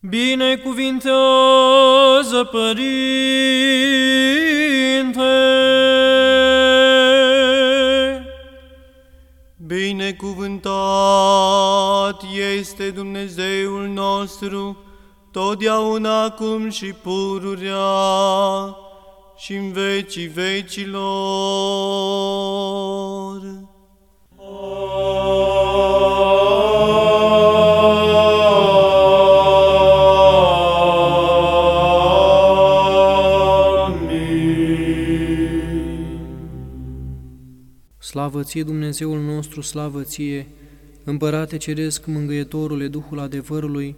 Binecuvintează, Părinte! Binecuvântat este Dumnezeul nostru, totdeauna acum și pururea și în vecii vecilor. Slavă ție, Dumnezeul nostru, slavă ție, Împărate Ceresc, Mângâietorule, Duhul adevărului,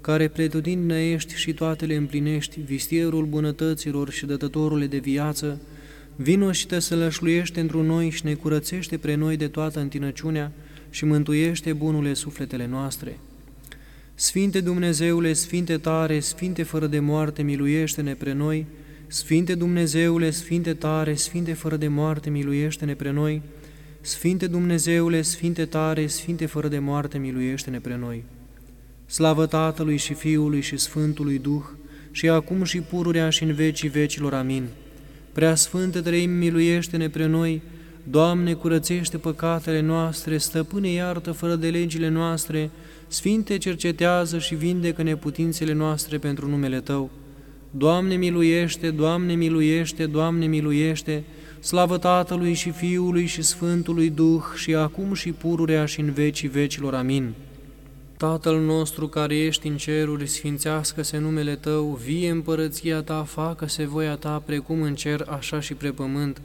care pretutindă ești și toate le împlinești, vistierul bunătăților și dătătorule de viață, vino și te sălășluiește într noi și ne curățește pre noi de toată întinăciunea și mântuiește bunule sufletele noastre. Sfinte Dumnezeule, Sfinte tare, Sfinte fără de moarte, miluiește-ne pre noi, Sfinte Dumnezeule, Sfinte tare, Sfinte fără de moarte, miluiește-ne pre noi, Sfinte Dumnezeule, Sfinte tare, Sfinte fără de moarte, miluiește-ne pre noi. Slavă Tatălui și Fiului și Sfântului Duh, și acum și pururea și în vecii vecilor. Amin. Prea Sfântă Trăim, miluiește-ne pre noi, Doamne, curățește păcatele noastre, stăpâne iartă fără de legile noastre, Sfinte cercetează și vindecă neputințele noastre pentru numele Tău. Doamne miluiește, Doamne miluiește, Doamne miluiește, slavă Tatălui și Fiului și Sfântului Duh și acum și pururea și în vecii vecilor. Amin. Tatăl nostru care ești în ceruri, sfințească-se numele Tău, vie împărăția Ta, facă-se voia Ta, precum în cer, așa și pe pământ.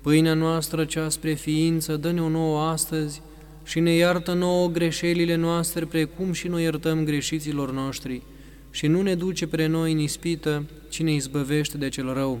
Pâinea noastră cea spre ființă, dă-ne-o nouă astăzi și ne iartă nouă greșelile noastre, precum și noi iertăm greșiților noștri. Și nu ne duce pre noi în ispită, ci ne izbăvește de cel rău.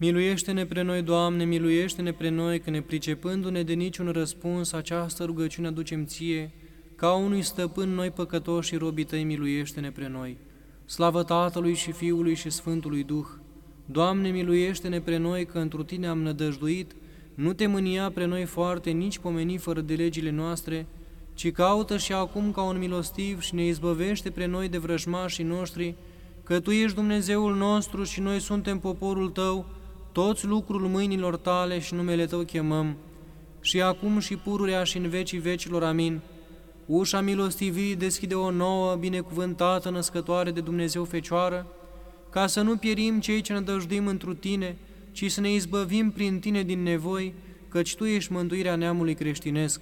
Miluiește-ne pre noi, Doamne, miluiește-ne pre noi, că ne pricepându-ne de niciun răspuns, această rugăciune aducem Ție, ca unui stăpân noi păcătoși și robii Tăi, miluiește-ne pre noi. Slavă Tatălui și Fiului și Sfântului Duh! Doamne, miluiește-ne pre noi, că întru Tine am nădăjduit, nu te mânia pre noi foarte, nici pomeni fără de legile noastre, ci caută și acum ca un milostiv și ne izbăvește pre noi de vrăjmașii noștri, că Tu ești Dumnezeul nostru și noi suntem poporul Tău, toți lucrul mâinilor Tale și numele Tău chemăm, și acum și pururea și în vecii vecilor. Amin. Ușa milostivii deschide o nouă, binecuvântată, născătoare de Dumnezeu Fecioară, ca să nu pierim cei ce ne dăjduim întru Tine, ci să ne izbăvim prin Tine din nevoi, căci Tu ești mântuirea neamului creștinesc.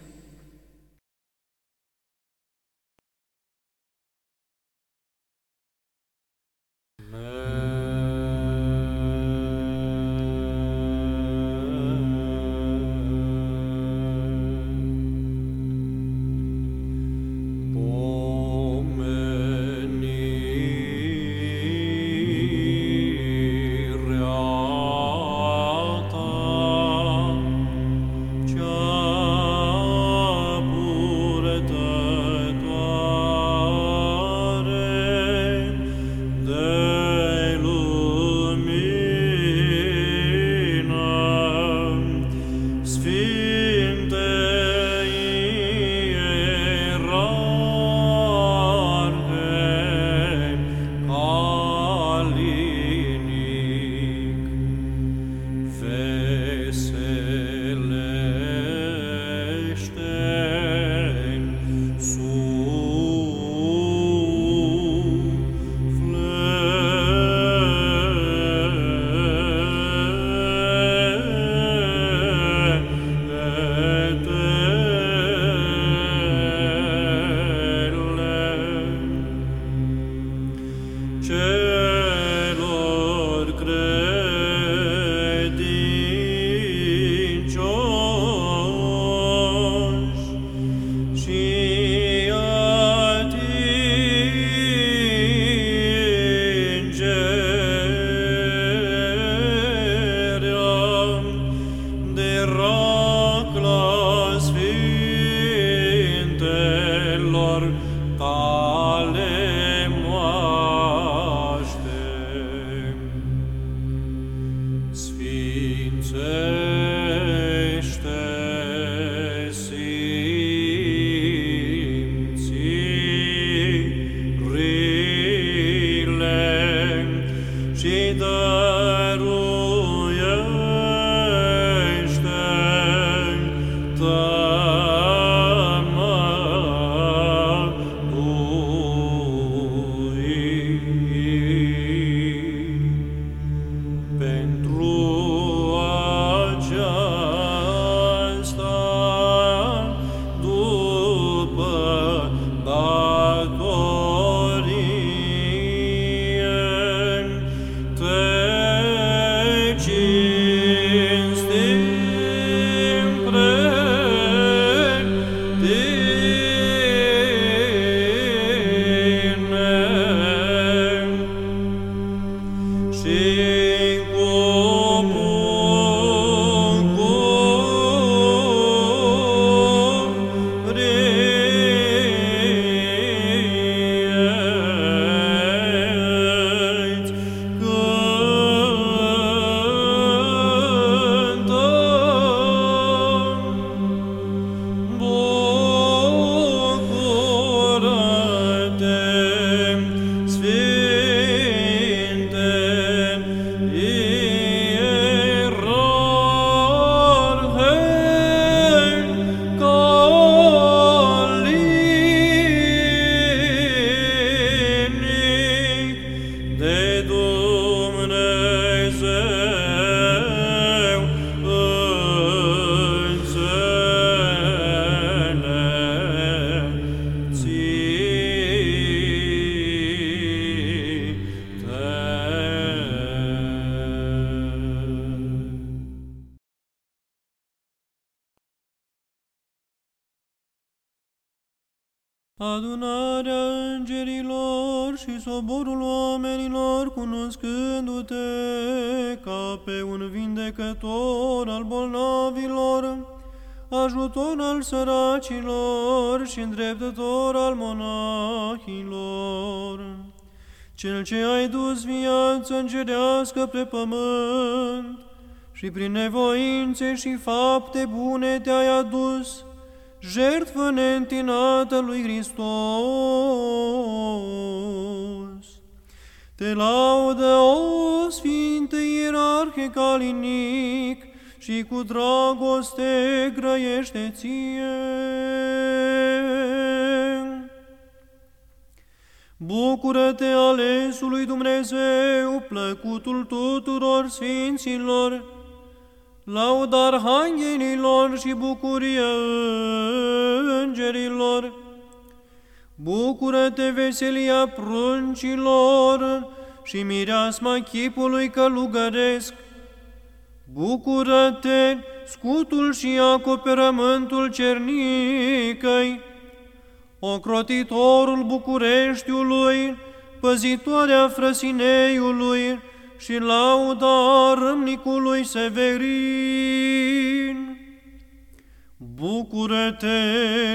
Adunarea îngerilor și soborul oamenilor, cunoscându-te ca pe un vindecător al bolnavilor, ajutor al săracilor și îndreptător al monahilor, cel ce ai dus viață îngerească pe pământ și prin nevoințe și fapte bune te-ai adus, jertfă neîntinată lui Hristos. Te laudă, o Sfinte Ierarhe Calinic, și cu dragoste grăiește ție. Bucură-te, alesului Dumnezeu, plăcutul tuturor sfinților, lauda arhanghelilor și bucurie îngerilor. Bucură-te, veselia pruncilor și mireasma chipului călugăresc. Bucură-te, scutul și acoperământul cernicăi, ocrotitorul Bucureștiului, păzitoarea frăsineiului, și lauda râmnicului Severin. Bucură-te,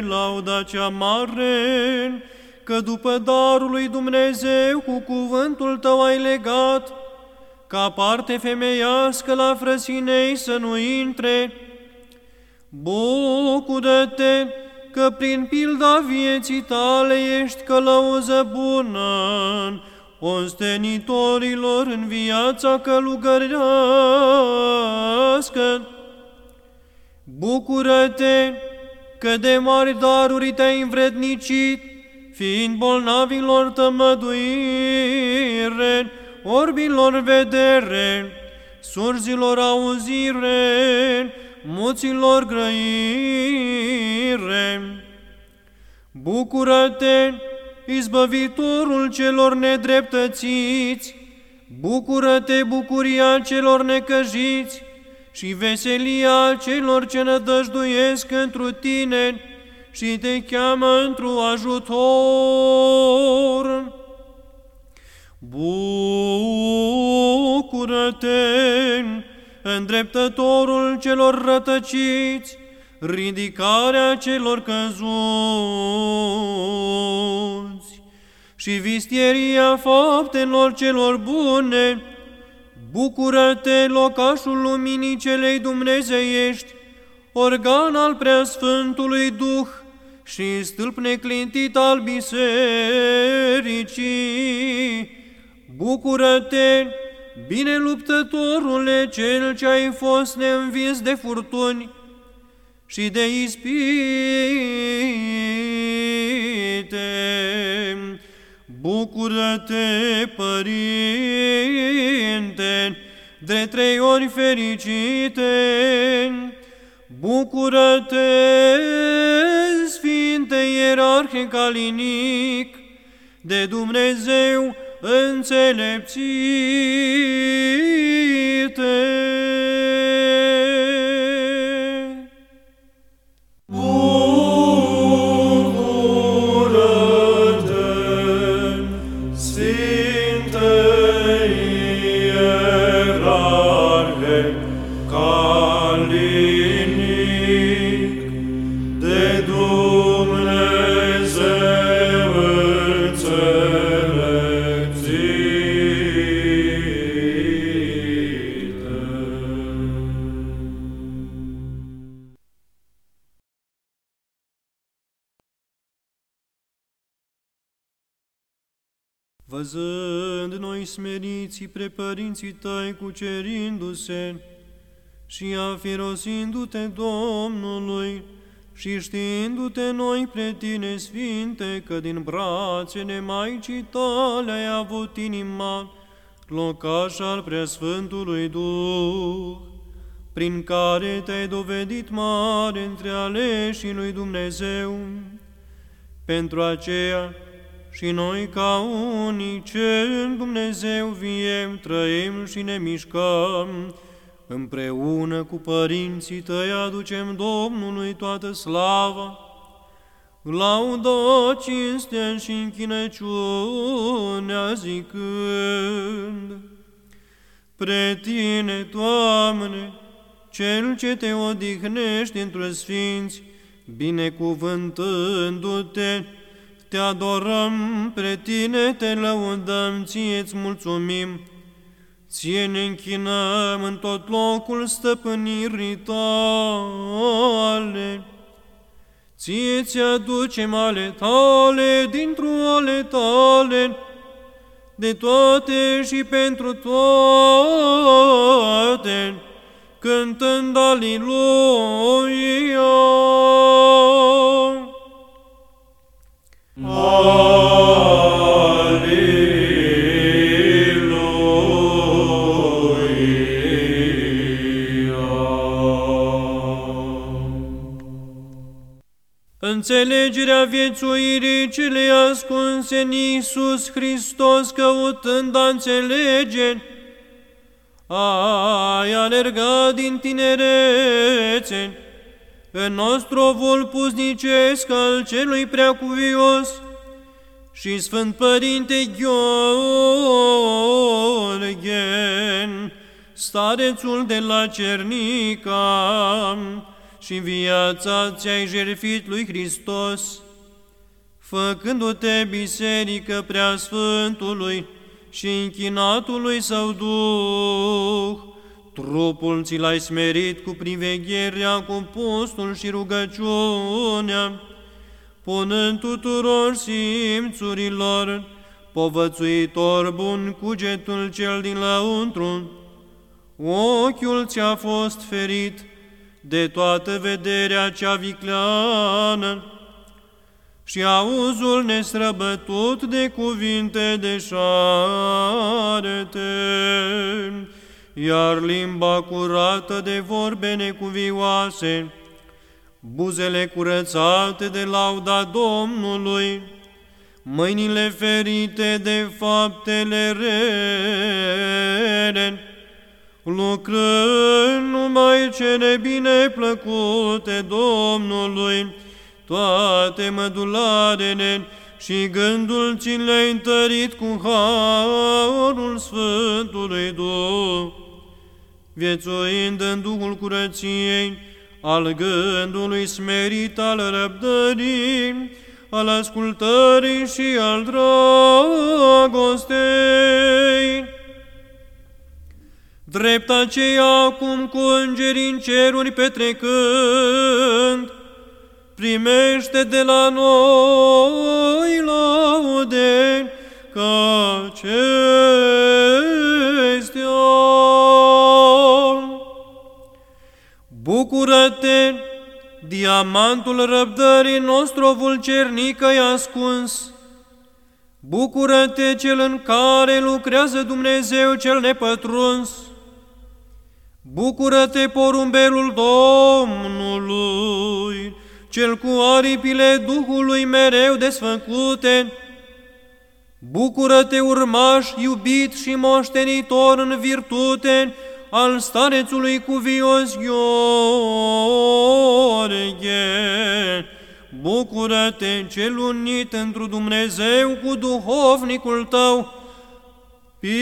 lauda cea mare, că după darul lui Dumnezeu cu cuvântul tău ai legat, ca parte femeiască la frăsinei să nu intre. Bucură-te că prin pilda vieții tale ești călăuză bună, ostenitorilor în viața călugărească. Bucură-te că de mari daruri te-ai învrednicit, fiind bolnavilor tămăduire, orbilor vedere, surzilor auzire, muților grăire. Bucură-te izbăvitorul celor nedreptățiți, bucură-te bucuria celor necăjiți și veselia celor ce nădăjduiesc întru tine și te cheamă într ajutor. Bucură-te, îndreptătorul celor rătăciți, ridicarea celor căzuți și vistieria faptelor celor bune, Bucură-te, locașul luminii celei dumnezeiești, organ al preasfântului Duh și stâlp neclintit al bisericii. Bucură-te, bine luptătorule, cel ce ai fost neînvins de furtuni și de ispite. Bucură-te, Părinte, de trei ori fericite, Bucură-te, Sfinte Ierarhe Calinic, de Dumnezeu înțelepțite. Văzând noi smeriții prepărinții tăi cucerindu-se și afirosindu-te Domnului și știindu-te noi pre tine, Sfinte, că din brațele Maicii tale ai avut inima, locaș al Preasfântului Duh, prin care te-ai dovedit mare între aleșii lui Dumnezeu. Pentru aceea, și noi ca unii ce în Dumnezeu viem, trăim și ne mișcăm, împreună cu părinții tăi aducem Domnului toată slava, laudă, cinstea și închinăciunea zicând, Pre Tine, Doamne, Cel ce te odihnești într sfinți, binecuvântându-te, te adorăm, pre tine te lăudăm, ție îți mulțumim, ție ne închinăm în tot locul stăpânirii tale. Ție ți aducem ale tale, dintr-o ale tale, de toate și pentru toate, cântând Aliluia. Înțelegerea viețuirii cele ascunse în Iisus Hristos, căutând a înțelege, ai alergat din tinerețe, în nostru vol puznicesc al celui preacuvios și Sfânt Părinte Gheorghen, starețul de la Cernica, și viața ți-ai jertfit lui Hristos, făcându-te biserică prea Sfântului și închinatului său Duh, Trupul ți l-ai smerit cu privegherea, cu postul și rugăciunea, punând tuturor simțurilor, povățuitor bun cugetul cel din lăuntru. Ochiul ți-a fost ferit de toată vederea cea vicleană și auzul nestrăbătut de cuvinte de șarete iar limba curată de vorbe necuvioase, buzele curățate de lauda Domnului, mâinile ferite de faptele rele, lucrând numai cele bine plăcute Domnului, toate mădularele și gândul ți le-ai întărit cu harul Sfântului Duh viețuind în Duhul curăției, al gândului smerit, al răbdării, al ascultării și al dragostei. drept aceea acum cu îngerii în ceruri petrecând, primește de la noi laude ca acestea. Bucură-te, diamantul răbdării nostru vulcernică i ascuns, Bucură-te cel în care lucrează Dumnezeu cel nepătruns, Bucură-te porumbelul Domnului, cel cu aripile Duhului mereu desfăcute, Bucură-te urmaș iubit și moștenitor în virtute al starețului cuvios Gheorghe, Bucură-te, cel unit întru Dumnezeu cu duhovnicul tău, Pimen,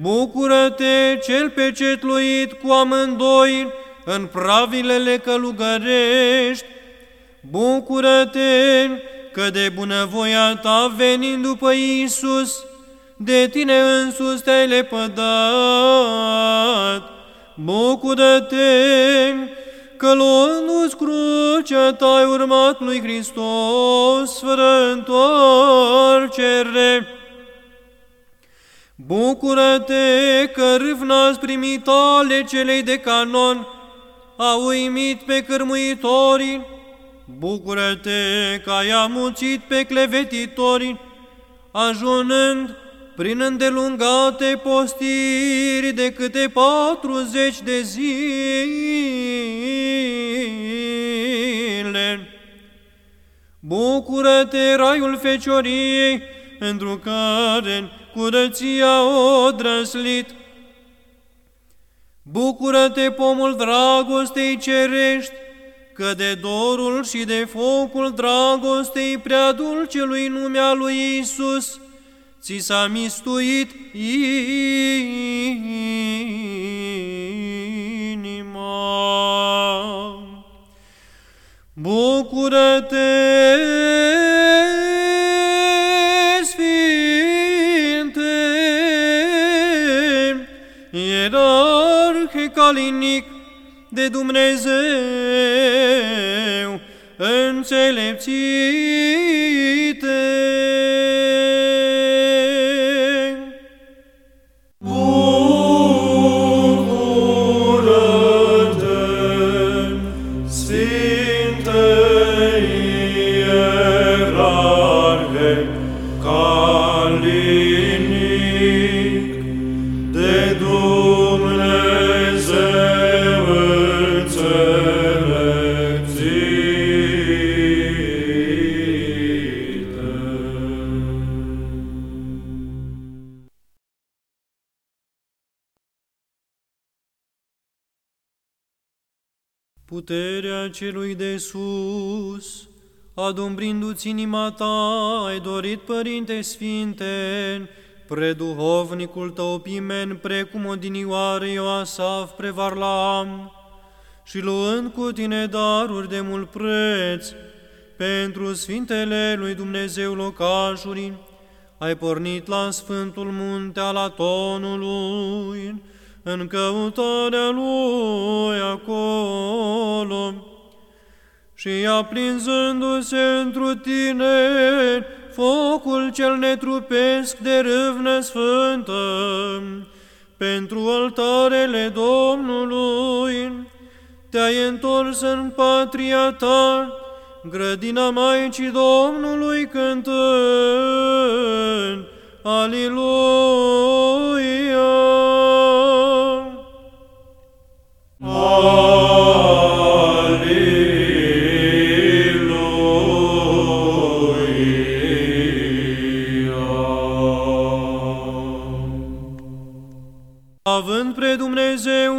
bucură-te, cel pecetluit cu amândoi în pravilele călugărești, bucură-te că de bunăvoia ta venind după Iisus, de tine însus te-ai lepădat. Bucură-te că luându-ți crucea ta ai urmat lui Hristos fără întoarcere. Bucură-te că râvna primit ale celei de canon, a uimit pe cârmuitorii, Bucură-te că ai amuțit pe clevetitori, ajunând prin îndelungate postiri de câte patruzeci de zile. Bucură-te, raiul fecioriei, pentru care curăția o drăslit. Bucură-te, pomul dragostei cerești, că de dorul și de focul dragostei prea dulcelui numea lui Isus, ți s-a mistuit inima. Bucură-te, Sfinte, ierarhe calinic de Dumnezeu, înțelepțite. Celui de sus, adumbrindu-ți inima ta, ai dorit, Părinte Sfinte, preduhovnicul tău Pimen, precum odinioară Ioasaf prevarlam, și luând cu tine daruri de mult preț, pentru Sfintele lui Dumnezeu locașuri, ai pornit la Sfântul Munte al Atonului, în căutarea lui acolo și aprinzându-se întru tine focul cel netrupesc de râvnă sfântă pentru altarele Domnului, te-ai întors în patria ta, grădina Maicii Domnului cântând, Aliluia! Având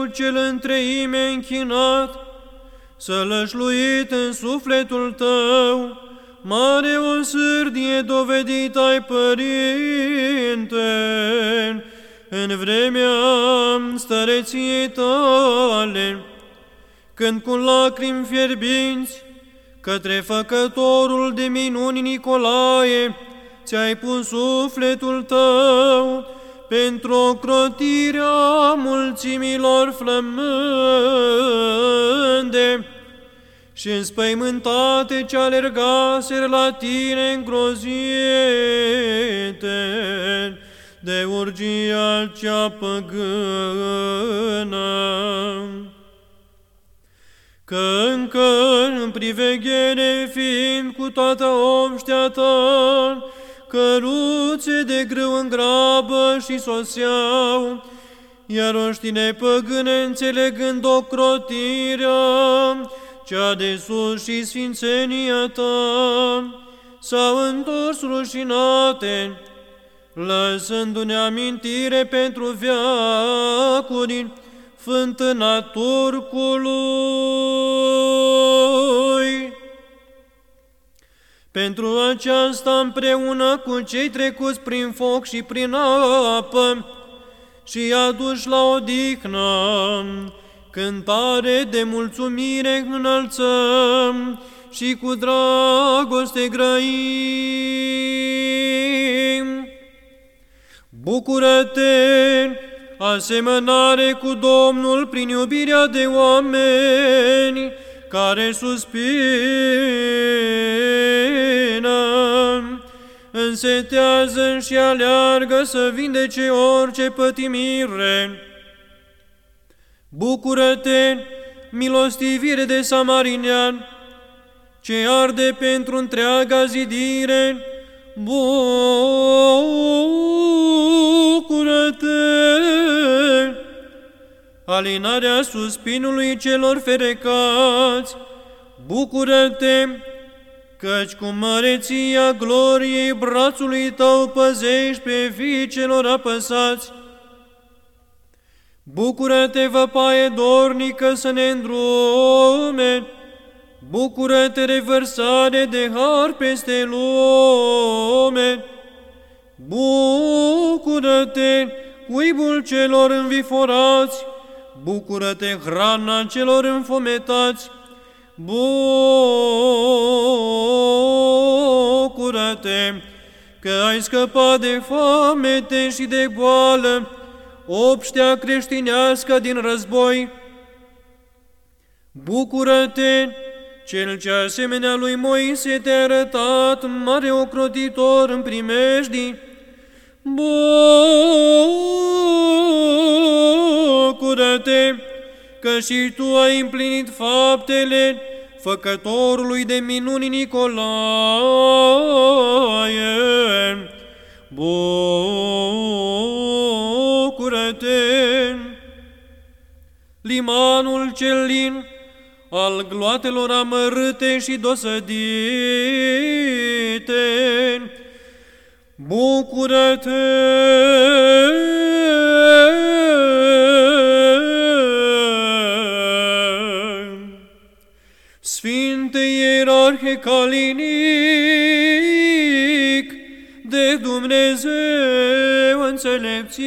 Dumnezeu cel întreime închinat, sălășluit în sufletul tău, mare o sârdie dovedit ai, Părinte, în vremea stăreției tale, când cu lacrimi fierbinți către făcătorul de minuni Nicolae ți-ai pus sufletul tău, pentru ocrotirea mulțimilor flămânde și înspăimântate ce alergaseră la tine îngrozite de urgia cea păgână. Că încă în priveghere fiind cu toată omștea ta, căruțe de grâu în grabă și soseau, iar oștine păgâne înțelegând ocrotirea, cea de sus și sfințenia ta, s-au întors rușinate, lăsându-ne amintire pentru veacuri, fântâna turcului. Pentru aceasta împreună cu cei trecuți prin foc și prin apă și aduși la odihnă, cântare de mulțumire înălțăm și cu dragoste grăim. Bucură-te, asemănare cu Domnul prin iubirea de oameni care suspină, însetează și aleargă să vindece orice pătimire. Bucură-te, milostivire de samarinean, ce arde pentru întreaga zidire, bucură-te! Alinarea suspinului celor ferecați, bucură-te, căci cu măreția gloriei brațului tău păzești pe fii celor apăsați. Bucură-te, văpaie dornică, să ne îndrume, Bucură-te, revărsare de har peste lume! Bucură-te, cuibul celor înviforați! Bucură-te, hrana celor înfometați! Bucură-te, că ai scăpat de foamete și de boală, obștea creștinească din război! Bucură-te, cel ce asemenea lui Moise te-a arătat mare ocrotitor în primejdii, Bucură-te că și tu ai împlinit faptele făcătorului de minuni Nicolae. Bucură-te! Limanul cel lin, al gloatelor amărâte și dosădite. Bucură-te! Ierarhe Calinic de Dumnezeu înțelepțite,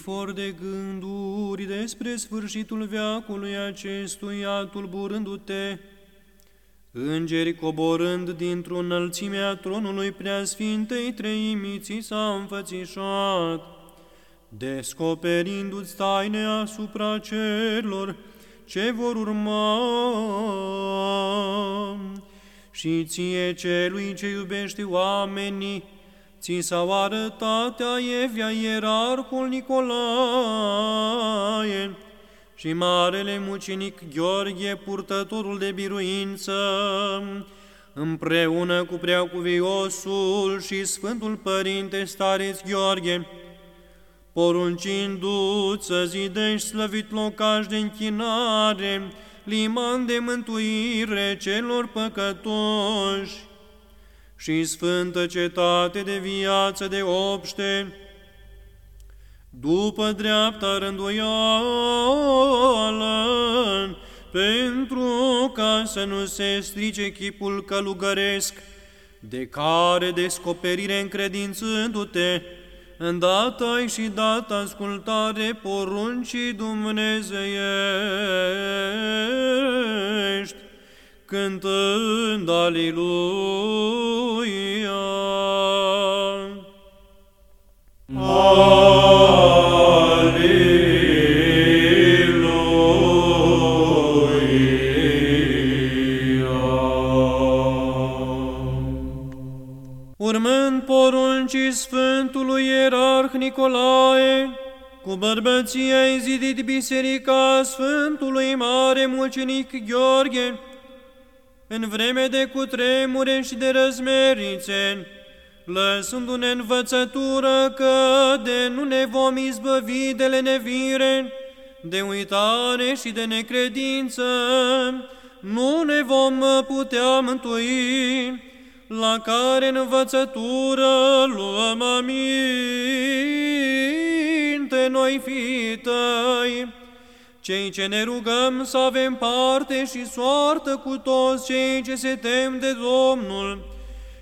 Vifor de gânduri despre sfârșitul veacului acestuia, tulburându-te, Îngeri coborând dintr-o înălțimea tronului preasfintei treimiții s-a înfățișat, descoperindu-ți taine asupra celor ce vor urma. Și ție celui ce iubește oamenii, ți s-au arătat Evia ierarhul Nicolae. Și marele mucinic Gheorghe, purtătorul de biruință, împreună cu preacuviosul și Sfântul Părinte Stareț Gheorghe, poruncindu-ți să zidești slăvit locaș de închinare, liman de mântuire celor păcătoși și sfântă cetate de viață de obște, după dreapta rânduială, pentru ca să nu se strice chipul călugăresc, de care descoperire încredințându-te, îndată ai și dat ascultare poruncii dumnezeiești, cântând Aliluia. Urmând poruncii Sfântului Ierarh Nicolae, cu bărbăție ai zidit biserica Sfântului Mare Mucenic Gheorghe, în vreme de cutremure și de răzmerițe, lăsându-ne învățătură că de nu ne vom izbăvi de lenevire, de uitare și de necredință, nu ne vom putea mântui, la care învățătură luăm aminte noi fii tăi, cei ce ne rugăm să avem parte și soartă cu toți cei ce se tem de Domnul,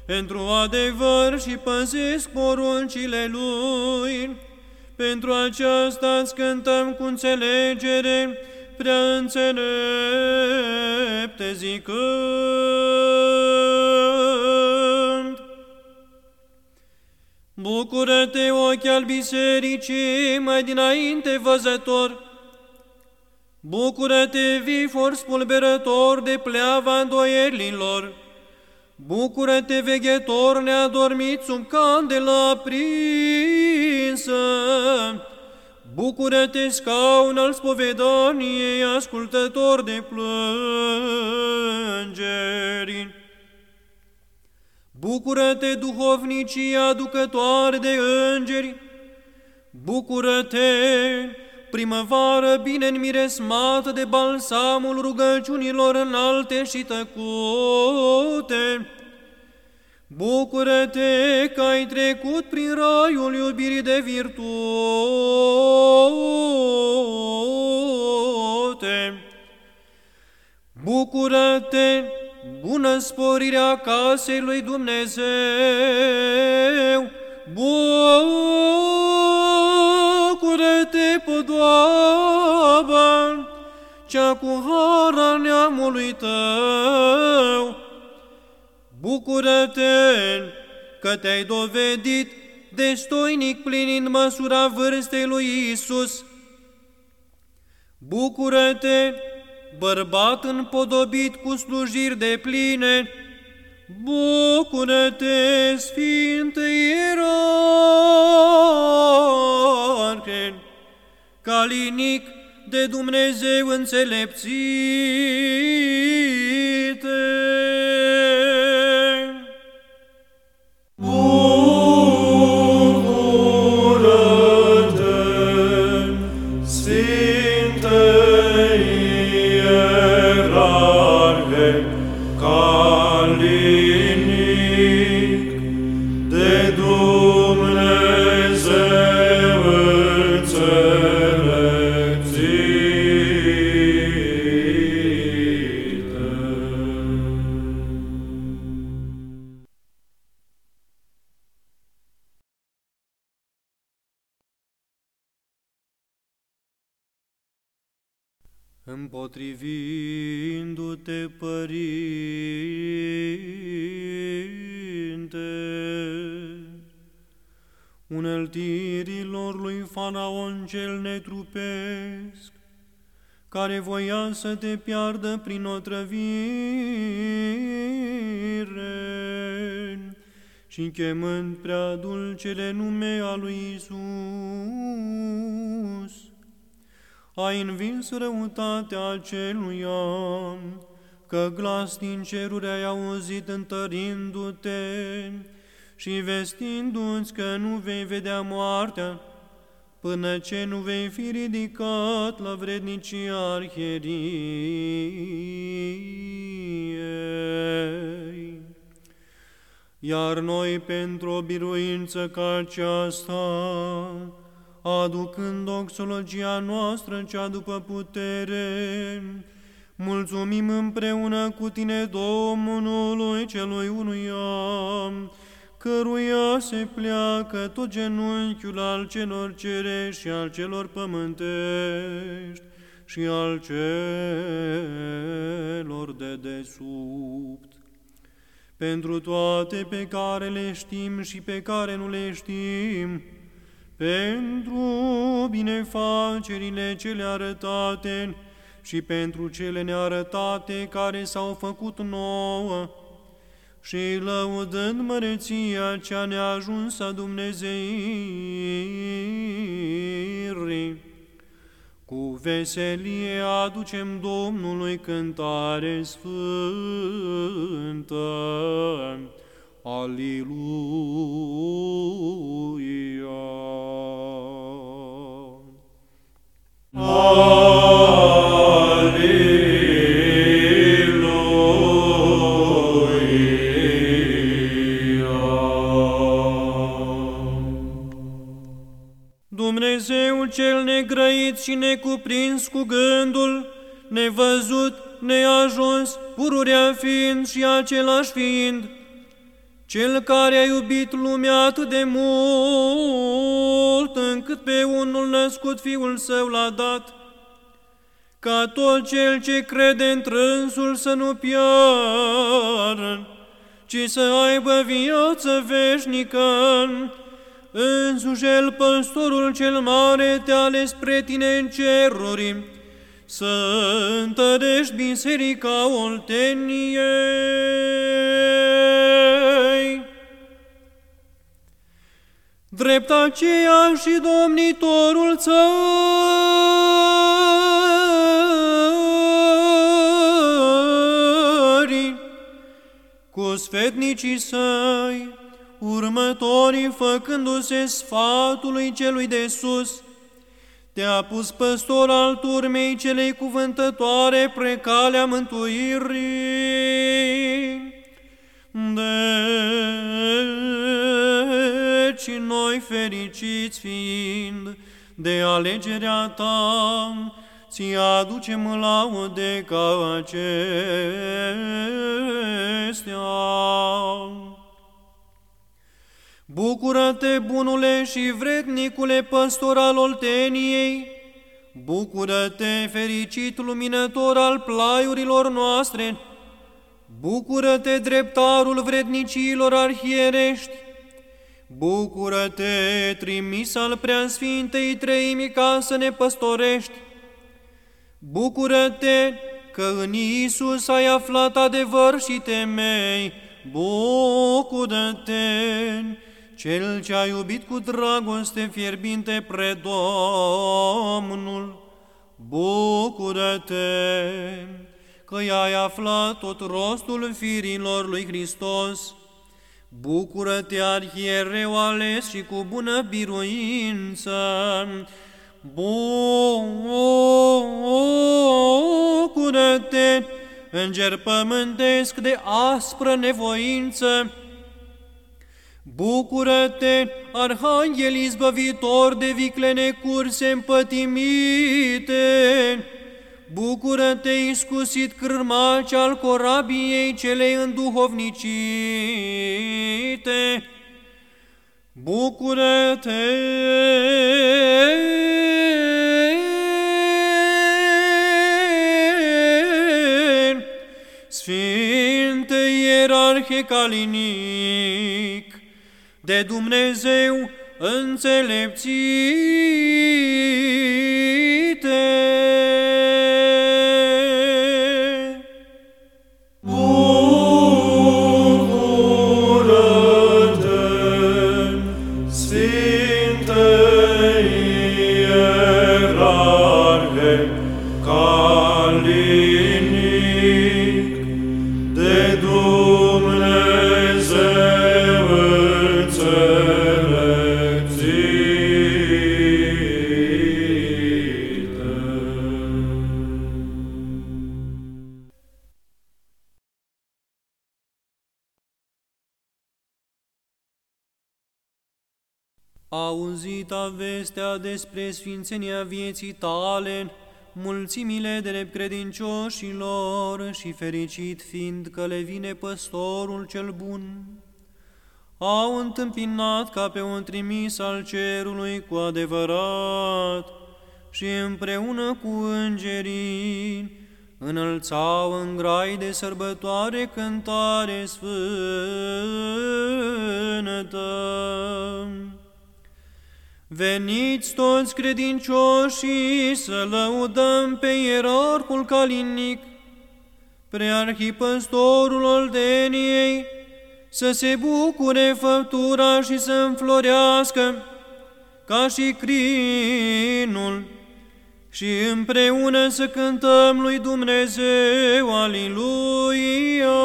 pentru adevăr și păzesc poruncile Lui. Pentru aceasta îți cântăm cu înțelegere, prea înțelepte zicând. Bucură-te, ochi al bisericii, mai dinainte văzător, Bucură-te, vifor spulberător de pleava îndoielilor! Bucură-te, veghetor neadormit sub candela aprinsă! Bucură-te, scaun al spovedaniei, ascultător de plângeri! Bucură-te, duhovnicii aducătoare de îngeri! Bucură-te, primăvară bine înmiresmată de balsamul rugăciunilor înalte și tăcute. Bucură-te că ai trecut prin raiul iubirii de virtute. Bucură-te, bună sporirea casei lui Dumnezeu. Bucură-te, podoabă, cea cu hara neamului tău. Bucură-te că te-ai dovedit destoinic plinind măsura vârstei lui Isus. Bucură-te, bărbat împodobit cu slujiri de pline, Bucură-te, Sfinte Ierarhe, calinic de Dumnezeu înțelepțite. Să te piardă prin otrăvire. Și chemând prea dulcele nume a lui Isus, ai învins răutatea aceluia, că glas din ceruri ai auzit întărindu-te și vestindu-ți că nu vei vedea moartea până ce nu vei fi ridicat la vrednicii arhieriei. Iar noi, pentru o biruință ca aceasta, aducând doxologia noastră cea după putere, mulțumim împreună cu tine Domnului celui unuia, căruia se pleacă tot genunchiul al celor cerești și al celor pământești și al celor de desubt. Pentru toate pe care le știm și pe care nu le știm, pentru binefacerile cele arătate și pentru cele nearătate care s-au făcut nouă, și lăudând măreția cea neajunsă a Dumnezeirii, cu veselie aducem Domnului cântare sfântă. Aliluia! Dumnezeul și necuprins cu gândul, nevăzut, neajuns, pururea fiind și același fiind, cel care a iubit lumea atât de mult, încât pe unul născut Fiul Său l-a dat, ca tot cel ce crede într-însul să nu piară, ci să aibă viață veșnică. Însuși el, păstorul cel mare, te-a ales spre tine în ceruri, să întărești biserica Olteniei. Drept aceea și domnitorul țării, cu sfetnicii săi, următorii făcându-se sfatului celui de sus, te-a pus păstor al turmei celei cuvântătoare precalea mântuirii. Deci noi fericiți fiind de alegerea ta, ți aducem laude ca acestea. Bucură-te, bunule și vrednicule păstor al Olteniei, Bucură-te, fericit luminător al plaiurilor noastre, Bucură-te, dreptarul vrednicilor arhierești, Bucură-te, trimis al preasfintei treimi ca să ne păstorești, Bucură-te că în Iisus ai aflat adevăr și temei, Bucură-te, cel ce a iubit cu dragoste fierbinte pre Domnul, bucură-te că i-ai aflat tot rostul firilor lui Hristos, bucură-te, arhiereu ales și cu bună biruință, bucură-te, înger pământesc de aspră nevoință, Bucură-te, Arhanghel izbăvitor de viclene curse împătimite! Bucură-te, iscusit cârmaci al corabiei celei înduhovnicite! Bucură-te! Sfinte Ierarhe Calinic! De Dumnezeu înțelepțite. Vestea despre sfințenia vieții tale, mulțimile de nepcredincioșilor și fericit fiind că le vine păstorul cel bun, au întâmpinat ca pe un trimis al cerului cu adevărat și împreună cu îngerii înălțau în grai de sărbătoare cântare sfântă. Veniți toți credincioșii să lăudăm pe ierarhul calinic, prearhipăstorul Oldeniei, să se bucure făptura și să înflorească ca și crinul și împreună să cântăm lui Dumnezeu, Aliluia!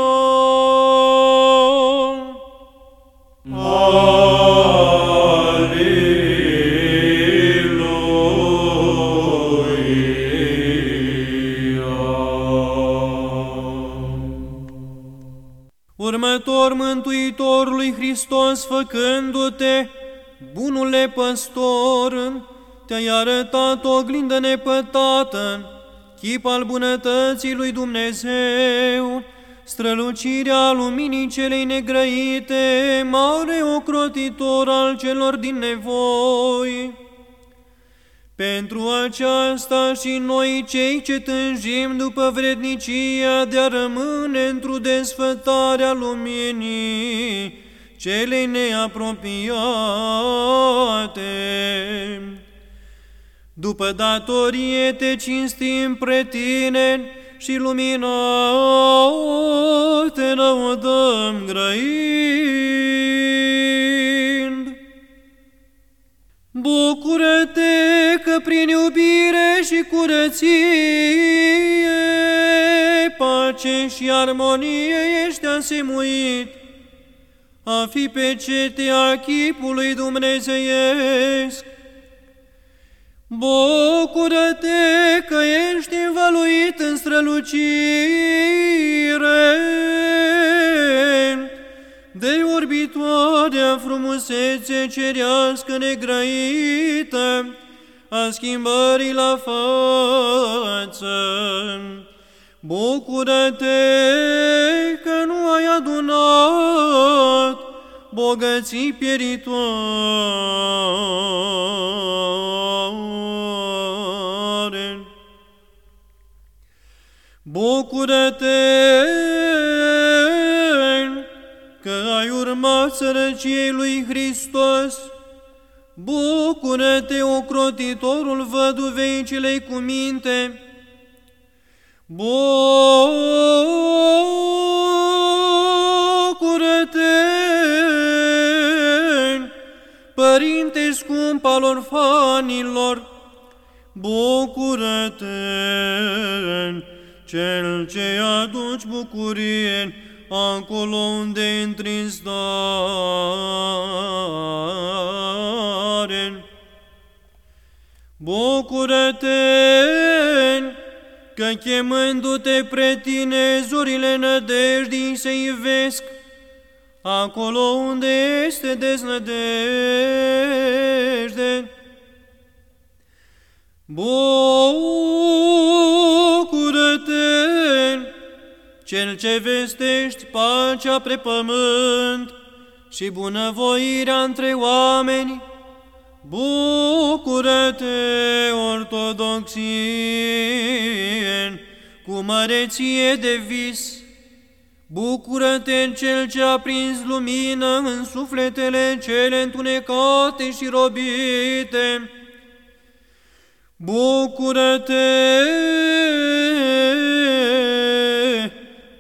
Următor Mântuitorului Hristos, făcându-te, bunule păstor, te-ai arătat oglindă nepătată, chip al bunătății lui Dumnezeu, strălucirea luminii celei negrăite, mare ocrotitor al celor din nevoi. Pentru aceasta și noi cei ce tânjim după vrednicia de a rămâne într-o desfătarea luminii, celei neapropiate, după datorie te cinstim pre tine și lumina te lăudăm grăind. Bucură-te că prin iubire și curăție, pace și armonie ești asemuit, a fi pe cetea chipului dumnezeiesc, Bucură-te că ești învăluit în strălucire de orbitoarea frumusețe cerească negrăită a schimbării la față. Bucură-te că nu ai adunat bogății pieritoare. Bucură-te că ai urmat sărăciei lui Hristos, Bucură-te, ocrotitorul văduvei celei cu minte, Bucură-te Părinte scump al orfanilor, bucură-te, cel ce aduci bucurie acolo unde intri în stare. Bucură-te, că chemându-te pre tine zurile nădejdii se ivesc, acolo unde este deznădejde. Bucură-te, cel ce vestești pacea pre pământ și bunăvoirea între oameni, Bucură-te, ortodoxie, cu măreție de vis, Bucură-te cel ce a prins lumină în sufletele cele întunecate și robite. Bucură-te,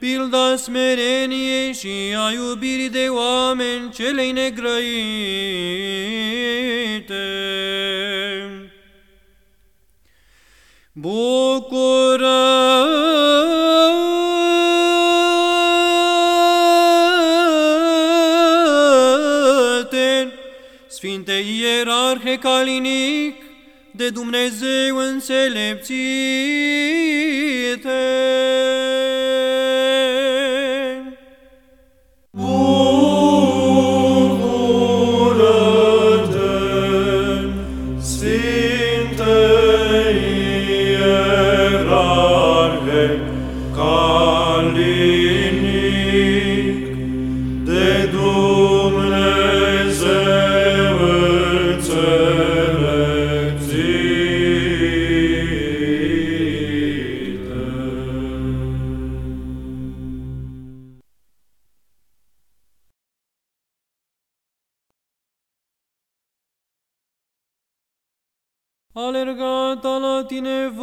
pilda smereniei și a iubirii de oameni celei negrăite. Bucură-te, Sfinte Ierarhe Calinic, de Dumnezeu înțelepțite.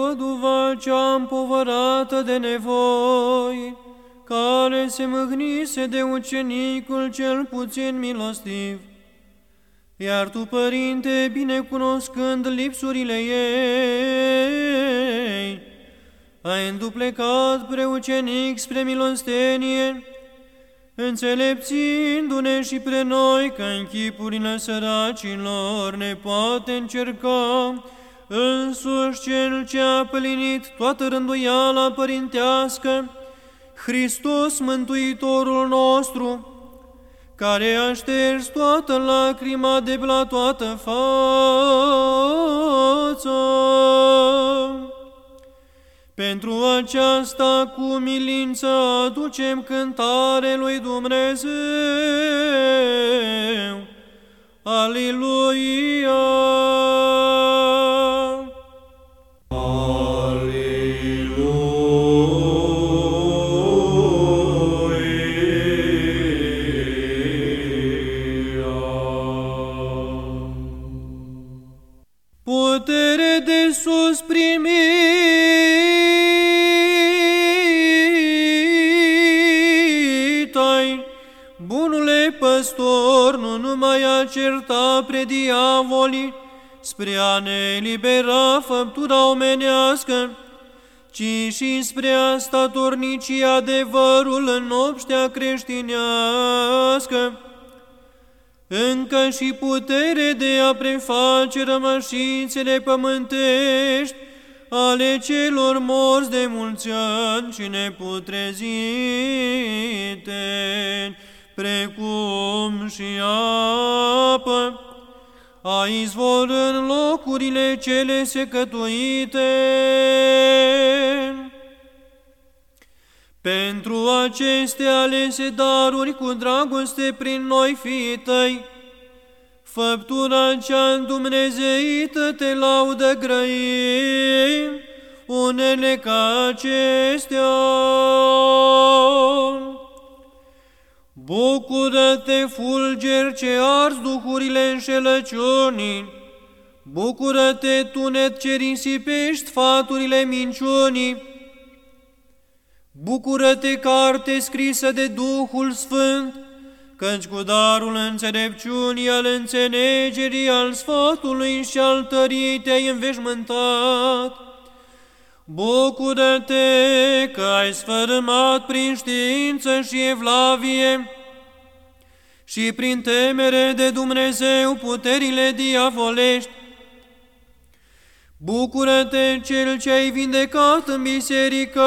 Văduva cea împovărată de nevoi, care se mâhnise de ucenicul cel puțin milostiv. Iar tu, Părinte, binecunoscând lipsurile ei, ai înduplecat preucenic spre milostenie, înțelepțindu-ne și pre noi că în chipurile săracilor ne poate încerca însuși Cel ce a plinit toată rânduiala părintească, Hristos Mântuitorul nostru, care a șters toată lacrima de la toată fața. Pentru aceasta cu milință aducem cântare lui Dumnezeu. Aleluia! Certa pre diavolii, spre a ne libera făptura omenească, ci și spre a statornici adevărul în obștea creștinească, încă și putere de a preface rămășițele pământești ale celor morți de mulți ani și neputrezite, precum și apă, a izvor în locurile cele secătuite. Pentru aceste alese daruri cu dragoste prin noi fii tăi, făptura cea îndumnezeită te laudă grăim, unele ca acestea. Bucură-te, fulger ce arzi duhurile înșelăciunii! Bucură-te, tunet ce risipești faturile minciunii! Bucură-te, carte scrisă de Duhul Sfânt, căci cu darul înțelepciunii, al înțelegerii, al sfatului și al tării te-ai înveșmântat. Bucură-te că ai sfărâmat prin știință și evlavie și prin temere de Dumnezeu puterile diavolești. Bucură-te, Cel ce ai vindecat în biserică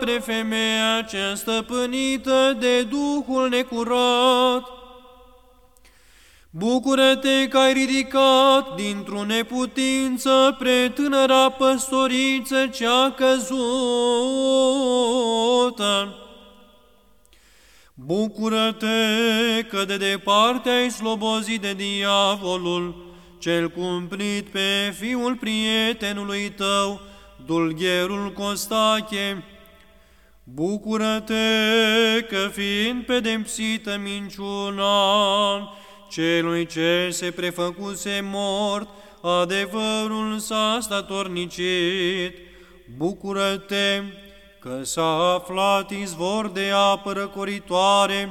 pre femeia cea stăpânită de Duhul necurat. Bucură-te că ai ridicat dintr-o neputință pre tânăra păstoriță cea căzută. Bucură-te că de departe ai slobozit de diavolul, cel cumplit pe fiul prietenului tău, dulgherul Costache. Bucură-te că fiind pedepsită minciuna, celui ce se prefăcuse mort, adevărul s-a statornicit. Bucură-te că s-a aflat izvor de apă răcoritoare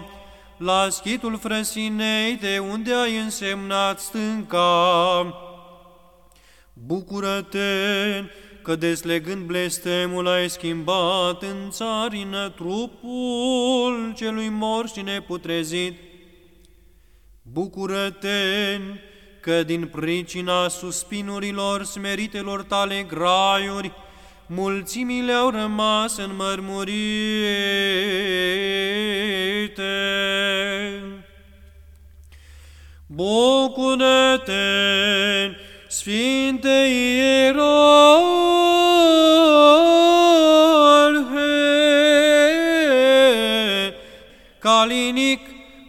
la schitul frăsinei de unde ai însemnat stânca. Bucură-te că deslegând blestemul ai schimbat în țarină trupul celui mor și neputrezit. Bucură-te că din pricina suspinurilor smeritelor tale graiuri, mulțimile au rămas înmărmurite. Bucură-te, Sfinte Ierarhe! calinic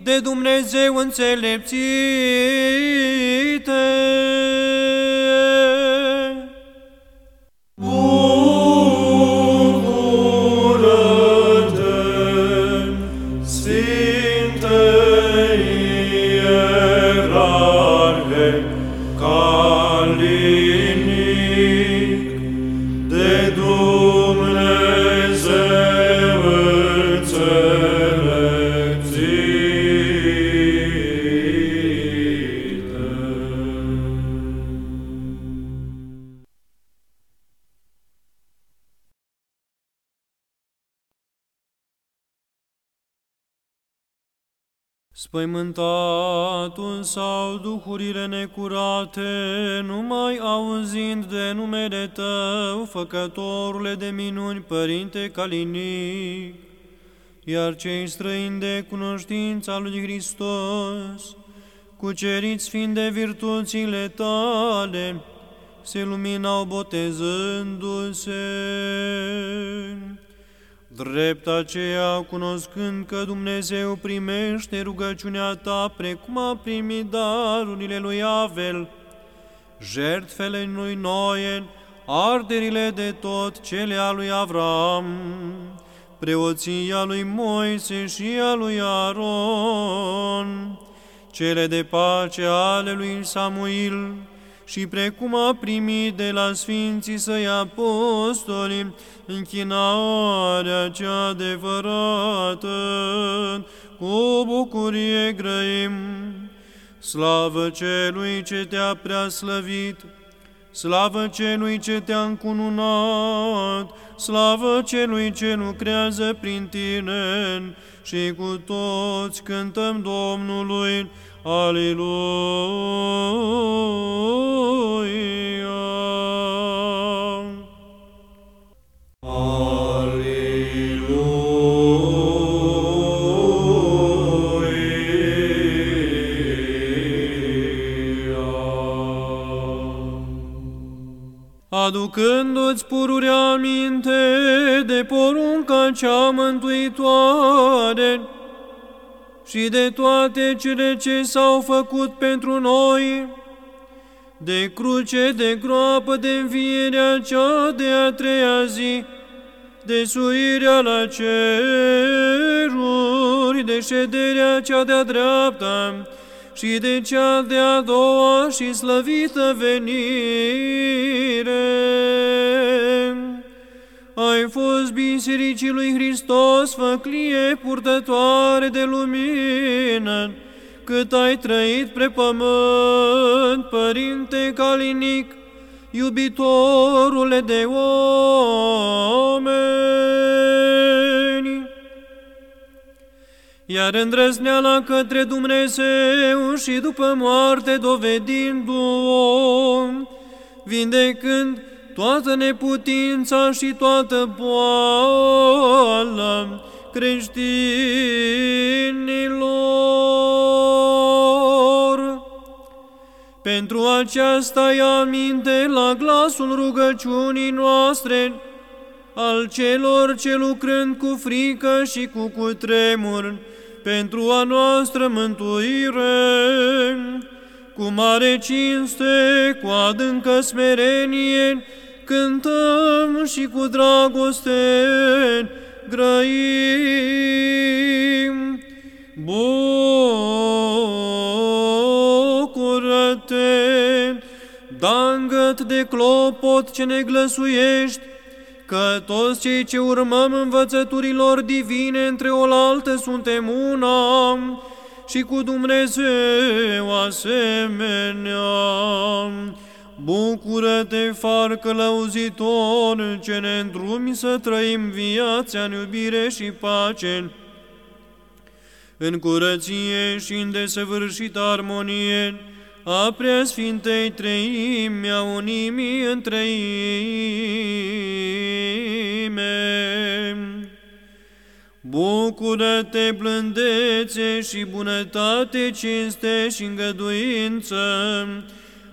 de Dumnezeu înțelepțite. Spăimântatul sau duhurile necurate, numai auzind de numele Tău, făcătorule de minuni, Părinte Calinic, iar cei străini de cunoștința lui Hristos, cuceriți fiind de virtuțile Tale, se luminau botezându-se. Drept aceea, cunoscând că Dumnezeu primește rugăciunea ta precum a primit darurile lui Avel, jertfele lui Noen, arderile de tot cele a lui Avram, preoția lui Moise și a lui Aron, cele de pace ale lui Samuil, și precum a primit de la Sfinții Săi Apostoli închinarea cea adevărată, cu bucurie grăim. Slavă celui ce te-a preaslăvit, slavă celui ce te-a încununat, slavă celui ce lucrează prin tine și cu toți cântăm Domnului, Aleluia! aducându-ți pururi aminte de porunca cea mântuitoare și de toate cele ce s-au făcut pentru noi, de cruce, de groapă, de învierea cea de a treia zi, de suirea la ceruri, de șederea cea de-a dreapta și de cea de-a doua și slăvită venire. Ai fost bisericii lui Hristos, făclie purtătoare de lumină, cât ai trăit pre pământ, Părinte Calinic, iubitorule de oameni. Iar îndrăzneala către Dumnezeu și după moarte dovedindu-o, vindecând toată neputința și toată boala creștinilor. Pentru aceasta ia aminte la glasul rugăciunii noastre, al celor ce lucrând cu frică și cu cutremur, pentru a noastră mântuire, cu mare cinste, cu adâncă smerenie, cântăm și cu dragoste grăim. Bucură-te, dangăt de clopot ce ne glăsuiești, că toți cei ce urmăm învățăturilor divine între oaltă suntem una și cu Dumnezeu asemenea. Bucură-te, far călăuzitor, ce ne îndrumi să trăim viața în iubire și pace, în curăție și în desăvârșită armonie, a preasfintei treimi, a unimii în treime. Bucură-te, blândețe și bunătate, cinste și îngăduință,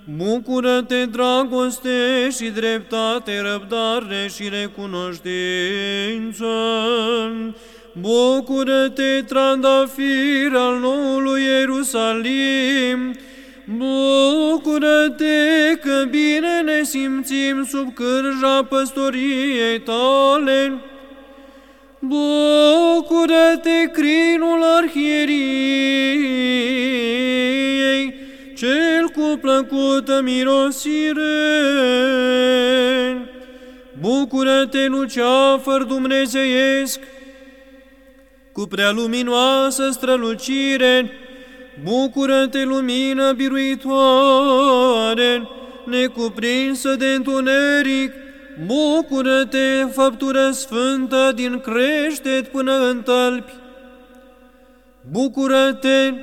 Bucură-te, dragoste și dreptate, răbdare și recunoștință. Bucură-te, trandafir al noului Ierusalim! Bucură-te că bine ne simțim sub cârja păstoriei tale! Bucură-te, crinul arhieriei, cel cu plăcută mirosire! Bucură-te, luceafăr dumnezeiesc, cu prea luminoasă strălucire, bucură-te, lumină biruitoare, necuprinsă de întuneric, bucură-te, făptură sfântă din creștet până în tălpi. Bucură-te,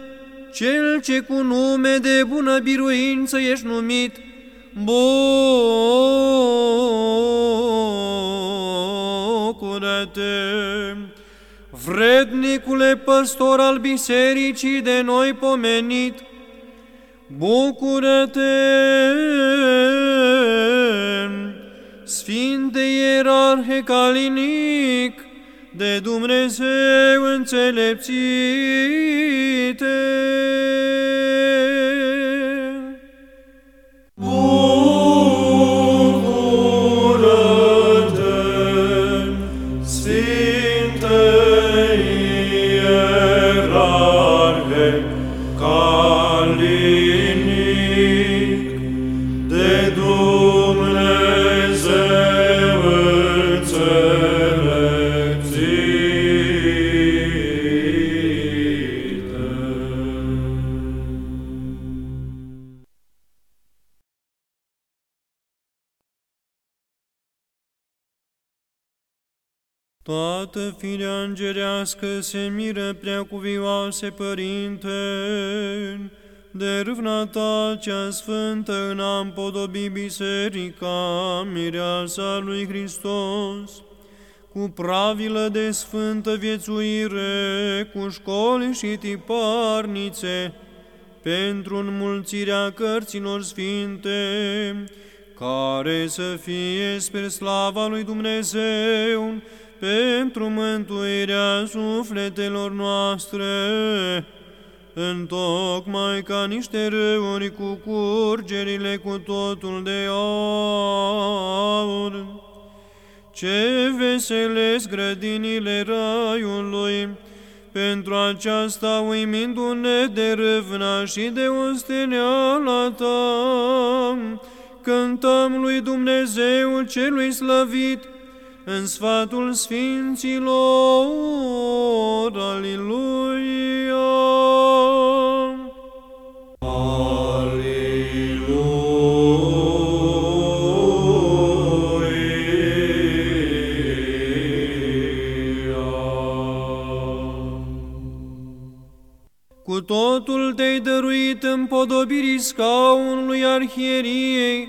cel ce cu nume de bună biruință ești numit, bucură-te! Vrednicule păstor al bisericii de noi pomenit, bucură-te! Sfinte Ierarhe Calinic, de Dumnezeu înțelepțite! Toată firea îngerească se miră prea cuvioase, Părinte, de râvna ta cea sfântă în a împodobi biserica, mireasa lui Hristos, cu pravilă de sfântă viețuire, cu școli și tiparnițe, pentru înmulțirea cărților sfinte, care să fie spre slava lui Dumnezeu, pentru mântuirea sufletelor noastre, întocmai ca niște râuri cu curgerile cu totul de aur. Ce veselesc grădinile raiului, pentru aceasta uimindu-ne de râvna și de osteneala ta, cântăm lui Dumnezeu celui slăvit, în sfatul Sfinților, Aliluia! Cu totul te-ai dăruit împodobirii scaunului arhieriei,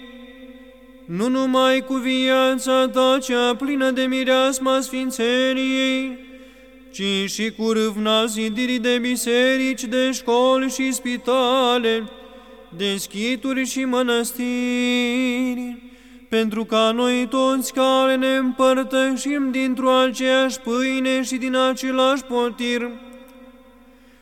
nu numai cu viața ta cea plină de mireasma sfințeniei, ci și cu râvna zidirii de biserici, de școli și spitale, de schituri și mănăstiri, pentru ca noi toți care ne împărtășim dintr-o aceeași pâine și din același potir,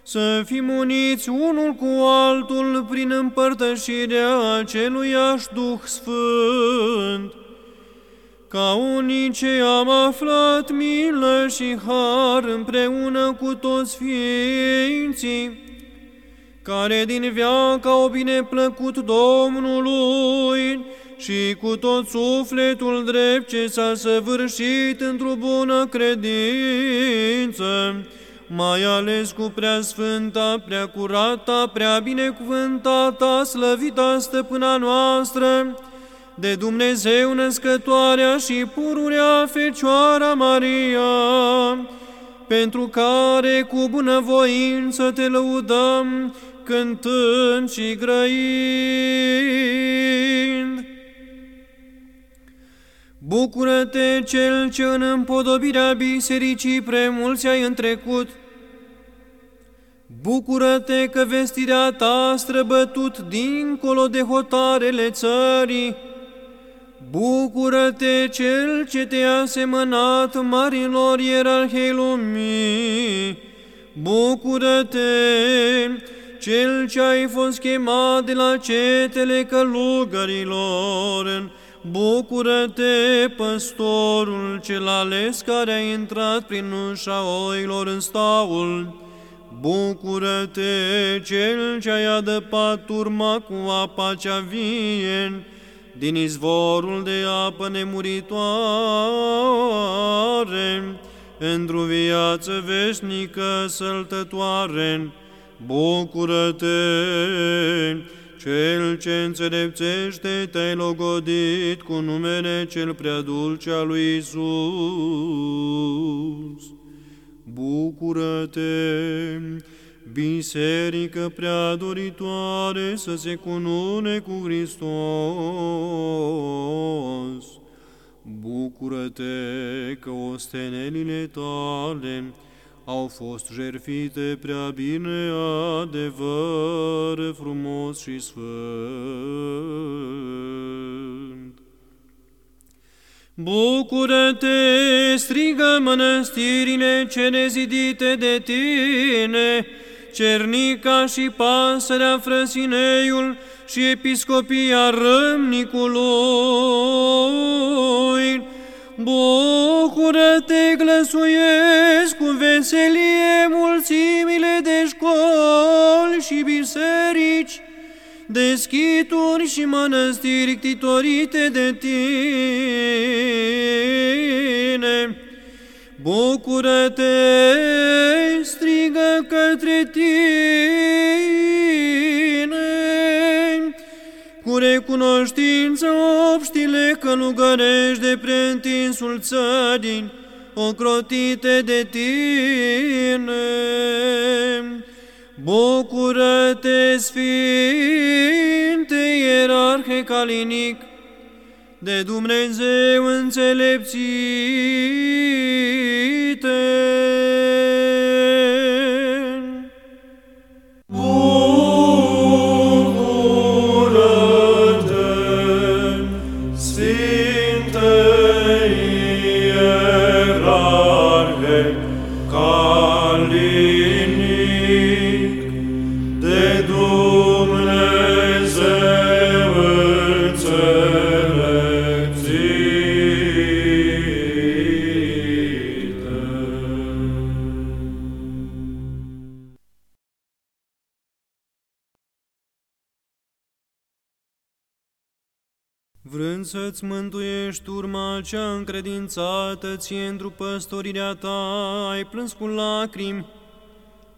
să fim uniți unul cu altul prin împărtășirea aceluiași Duh Sfânt, ca unii ce am aflat milă și har împreună cu toți ființii, care din veac au bine plăcut Domnului și cu tot sufletul drept ce s-a săvârșit într-o bună credință, mai ales cu prea sfânta, prea curata, prea binecuvântata, slăvita stăpâna noastră, de Dumnezeu născătoarea și pururea Fecioara Maria, pentru care cu bunăvoință te lăudăm, cântând și grăind. Bucură-te, Cel ce în împodobirea bisericii premulți ai întrecut, Bucură-te că vestirea ta a străbătut dincolo de hotarele țării. Bucură-te, Cel ce te-a semănat marilor ierarhei lumii! Bucură-te, Cel ce ai fost chemat de la cetele călugărilor! Bucură-te, păstorul cel ales care a intrat prin ușa oilor în staul! Bucură-te, Cel ce ai adăpat turma cu apa cea vie! din izvorul de apă nemuritoare, într-o viață veșnică săltătoare. Bucură-te, cel ce înțelepțește te-ai logodit cu numele cel prea dulce al lui Isus. Bucură-te, Biserică prea doritoare să se cunune cu Hristos. Bucură-te că ostenelile tale au fost jerfite prea bine adevăr frumos și sfânt. Bucură-te, strigă mănăstirile cele zidite de tine, cernica și pasărea frăsineiul și episcopia râmnicului. Bucură-te, glăsuiesc cu veselie mulțimile de școli și biserici, deschituri și mănăstiri titorite de tine. Bucură-te, strigă către tine, cu recunoștință obștile călugărești de preîntinsul țării, ocrotite de tine. Bucură-te, Sfinte Ierarhe Calinic, de Dumnezeu înțelepțite. Vrând să-ți mântuiești urma cea încredințată ție într păstorirea ta, ai plâns cu lacrimi.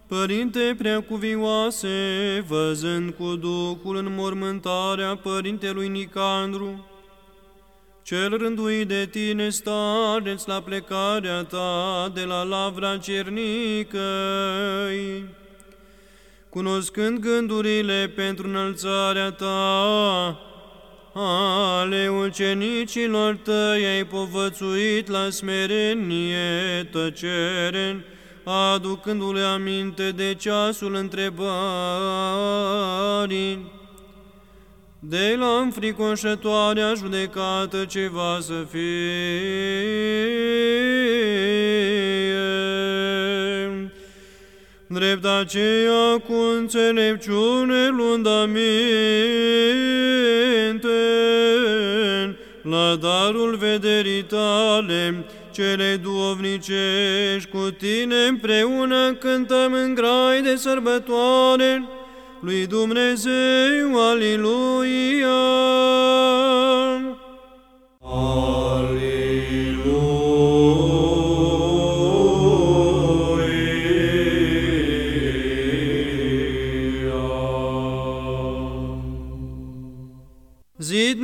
Părinte preacuvioase, văzând cu Duhul în mormântarea Părintelui Nicandru, cel rânduit de tine stareți la plecarea ta de la lavra cernicăi, cunoscând gândurile pentru înălțarea ta, ale ucenicilor tăi ai povățuit la smerenie tăcere, aducându-le aminte de ceasul întrebării. De la înfricoșătoarea judecată ce va să fie. Drept aceea cu înțelepciune luând la darul vederii tale, cele duovnicești, cu tine împreună cântăm în grai de sărbătoare lui Dumnezeu, Aliluia!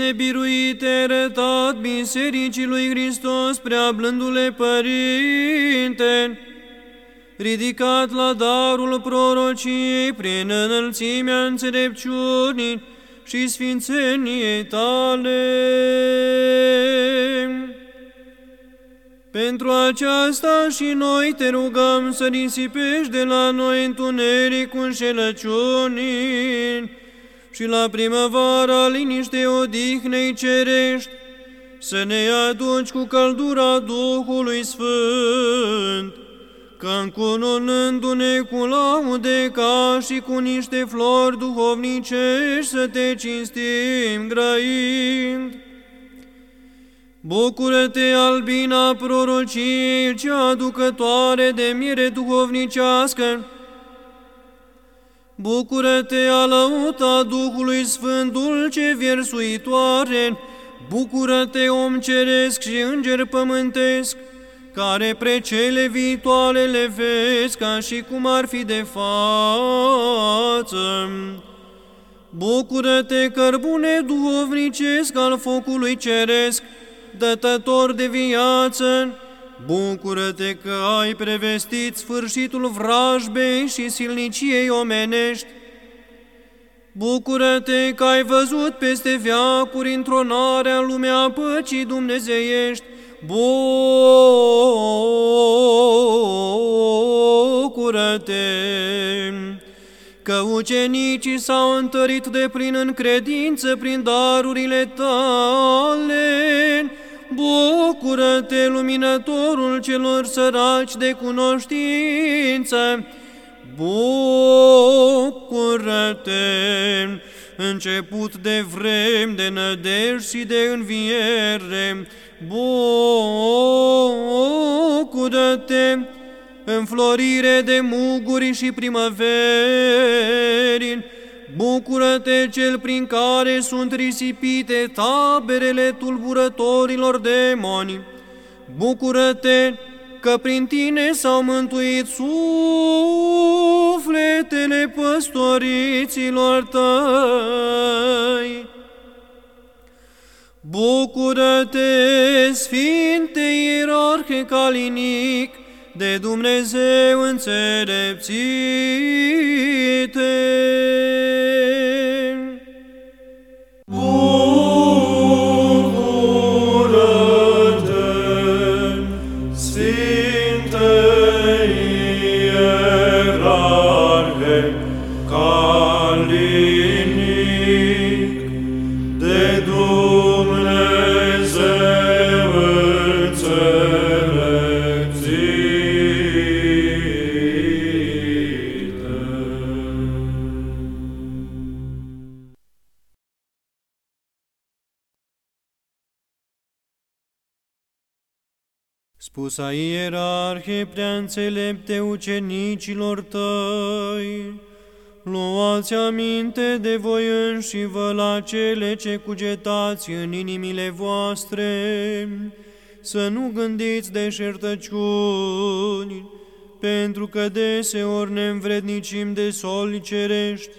Nebiruite rătat Bisericii lui Hristos, prea blândule Părinte, ridicat la darul prorociei prin înălțimea înțelepciunii și sfințeniei tale. Pentru aceasta și noi te rugăm să risipești de la noi întunericul înșelăciunii, și la primăvara liniște odihnei cerești, să ne aduci cu căldura Duhului Sfânt, că încununându-ne cu laude ca și cu niște flori duhovnicești să te cinstim grăind. Bucură-te, albina prorociei, cea aducătoare de mire duhovnicească, Bucură-te, alăuta Duhului Sfânt, dulce viersuitoare, Bucură-te, om ceresc și înger pământesc, care pre cele viitoare le vezi ca și cum ar fi de față. Bucură-te, cărbune duhovnicesc al focului ceresc, dătător de viață, Bucură-te că ai prevestit sfârșitul vrajbei și silniciei omenești, Bucură-te că ai văzut peste veacuri întronarea în lumea păcii dumnezeiești. Bucură-te că ucenicii s-au întărit de plin în credință prin darurile tale. Bucură-te, luminătorul celor săraci de cunoștință, Bucură-te, început de vrem, de nădejde și de înviere, Bucură-te, înflorire de muguri și primăveri, Bucură-te cel prin care sunt risipite taberele tulburătorilor demoni, Bucură-te că prin tine s-au mântuit sufletele păstoriților tăi. Bucură-te, Sfinte Ierarhe Calinic, de Dumnezeu înțelepțite! Spusa ierarhe prea înțelepte ucenicilor tăi, luați aminte de voi înși vă la cele ce cugetați în inimile voastre, să nu gândiți de șertăciuni, pentru că deseori ne învrednicim de soli cerești,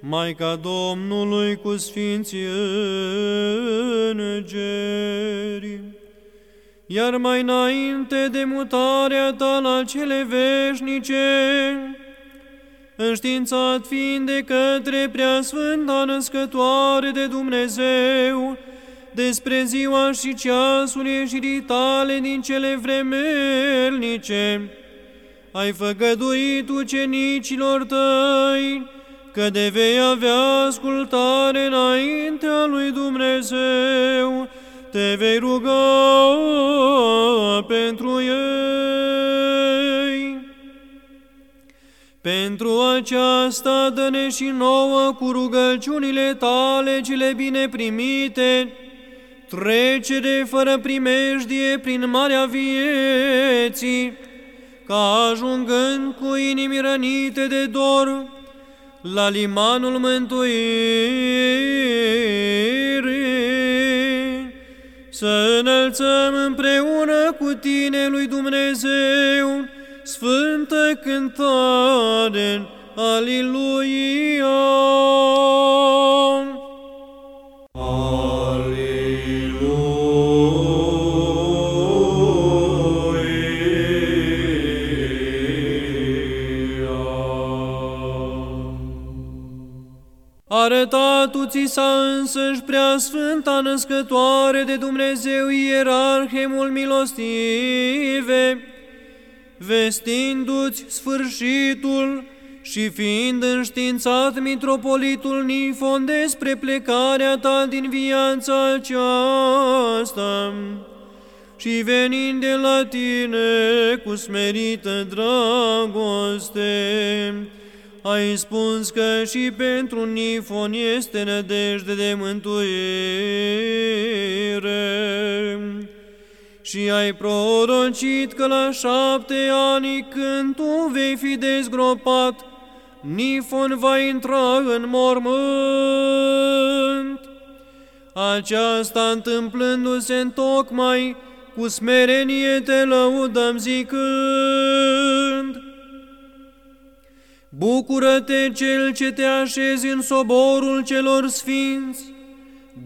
Maica Domnului cu Sfinții Îngeri iar mai înainte de mutarea ta la cele veșnice, înștiințat fiind de către Preasfânta Născătoare de Dumnezeu, despre ziua și ceasul ieșirii tale din cele vremelnice, ai făgăduit ucenicilor tăi, că de vei avea ascultare înaintea lui Dumnezeu, te vei ruga pentru ei. Pentru aceasta dă-ne și nouă cu rugăciunile tale cele bine primite, trecere fără primejdie prin marea vieții, ca ajungând cu inimi rănite de dor la limanul mântuirii să înălțăm împreună cu tine lui Dumnezeu sfântă cântare, Aliluia! Arătat ți s-a însăși prea sfânta născătoare de Dumnezeu, ierarhemul milostive, vestindu-ți sfârșitul și fiind înștiințat mitropolitul Nifon despre plecarea ta din viața aceasta, și venind de la tine cu smerită dragoste, ai spus că și pentru Nifon este nădejde de mântuire. Și ai prorocit că la șapte ani când tu vei fi dezgropat, Nifon va intra în mormânt. Aceasta întâmplându-se în tocmai cu smerenie te lăudăm zicând, Bucură-te cel ce te așezi în soborul celor sfinți,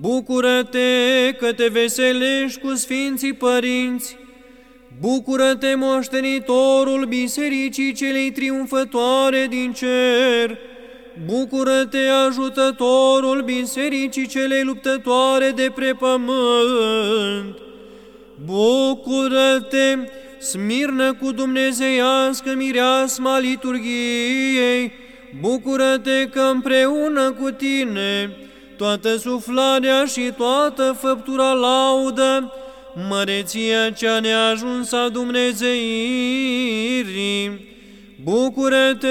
Bucură-te că te veselești cu sfinții părinți, Bucură-te moștenitorul bisericii celei triumfătoare din cer, Bucură-te ajutătorul bisericii celei luptătoare de pe pământ, Bucură-te, smirnă cu dumnezeiască mireasma liturgiei, bucură-te că împreună cu tine toată suflarea și toată făptura laudă, măreția cea neajuns a Dumnezeirii. Bucură-te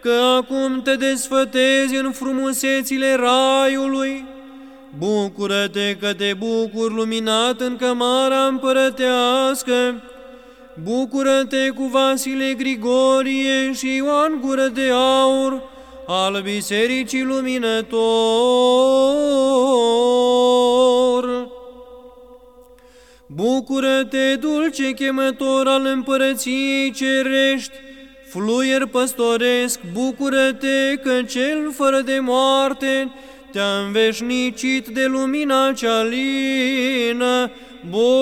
că acum te desfătezi în frumusețile raiului, Bucură-te că te bucur luminat în cămara împărătească, Bucură-te cu Vasile Grigorie și Ioan Gură de Aur, al Bisericii Luminător. Bucură-te, dulce chemător al împărăției cerești, fluier păstoresc, bucură-te că cel fără de moarte, te-a înveșnicit de lumina cea lină, bucură-te!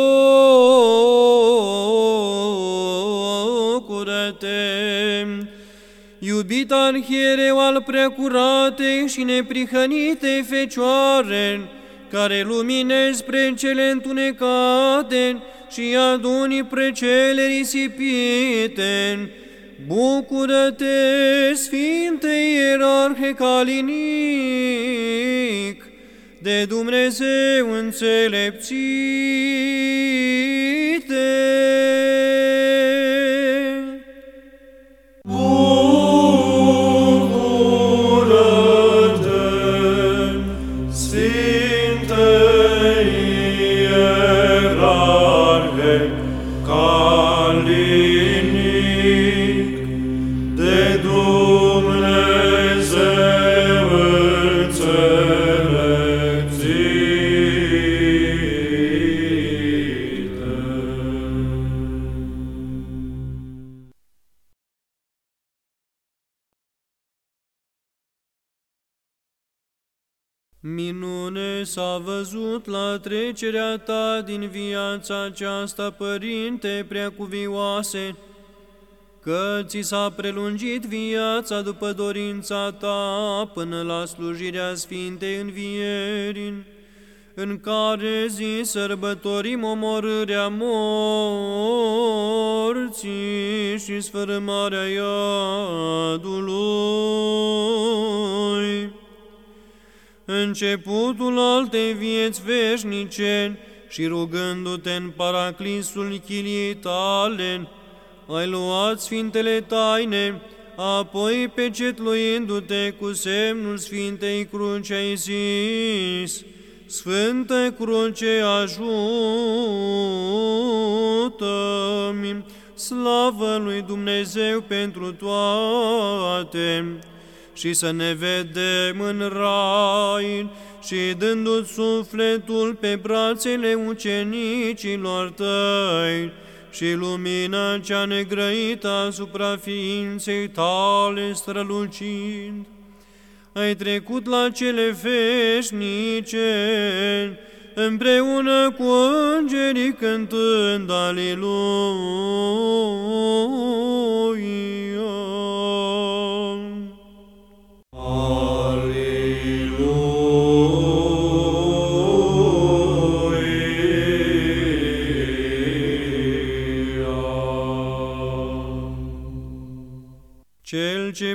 Iubit arhiereu al preacuratei și neprihănite Fecioare, care luminezi spre cele întunecate și aduni pre cele risipite, Bucură-te, Sfinte Ierarhe Calinic, de Dumnezeu înțelepțite! S-a văzut la trecerea ta din viața aceasta, Părinte preacuvioase, că ți s-a prelungit viața după dorința ta până la slujirea Sfintei Învieri, în care zi sărbătorim omorârea morții și sfărâmarea iadului începutul altei vieți veșnice și rugându-te în paraclisul chiliei tale, ai luat sfintele taine, apoi pecetluindu-te cu semnul Sfintei Cruci ai zis, Sfântă Cruce, ajută-mi, slavă lui Dumnezeu pentru toate! Și să ne vedem în rai și dându-ți sufletul pe brațele ucenicilor tăi și lumina cea negrăită asupra ființei tale strălucind. Ai trecut la cele veșnice, împreună cu îngerii cântând Aleluia.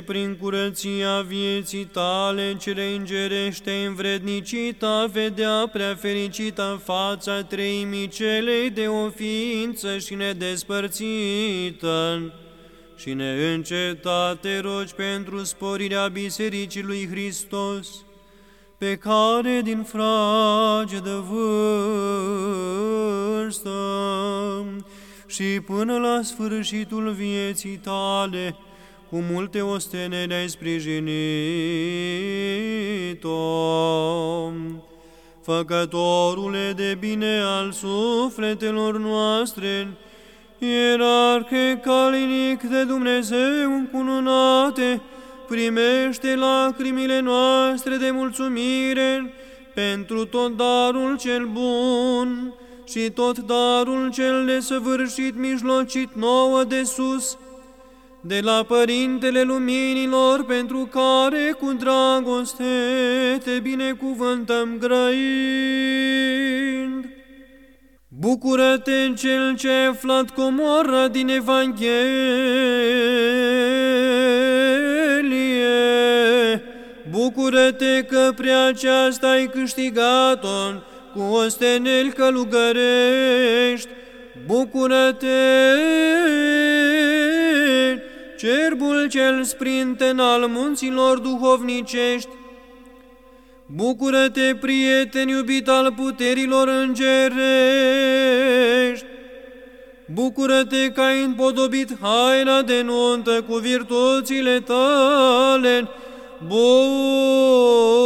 Cel ce prin curăția vieții tale cele îngerește învrednicit a vedea prea fericită fața treimii celei de o ființă și nedespărțită. Și neîncetate rogi pentru sporirea Bisericii lui Hristos, pe care din frage de vârstă și până la sfârșitul vieții tale, cu multe ostene ne-ai sprijinit-o. Făcătorule de bine al sufletelor noastre, ierarhe calinic de Dumnezeu încununate, primește lacrimile noastre de mulțumire pentru tot darul cel bun și tot darul cel desăvârșit mijlocit nouă de sus, de la Părintele Luminilor, pentru care cu dragoste te binecuvântăm grăind. Bucură-te în cel ce ai aflat comora din Evanghelie, Bucură-te că prea aceasta ai câștigat-o cu osteneli călugărești, Bucură-te cerbul cel sprinten al munților duhovnicești, Bucură-te, prieten iubit al puterilor îngerești, Bucură-te că ai împodobit haina de nuntă cu virtuțile tale, Bucură-te!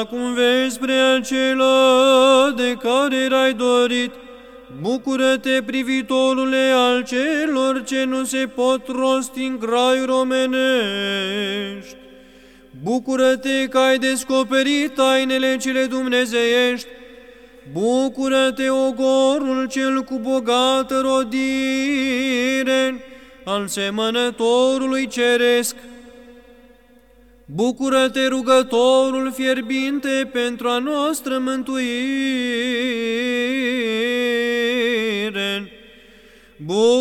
Acum vezi spre acela de care erai dorit. Bucură-te, privitorule al celor ce nu se pot rosti în graiuri omenești. Bucură-te că ai descoperit tainele cele dumnezeiești. Bucură-te, ogorul cel cu bogată rodire al semănătorului ceresc. Bucură-te, rugătorul fierbinte, pentru a noastră mântuire. Bucură-te,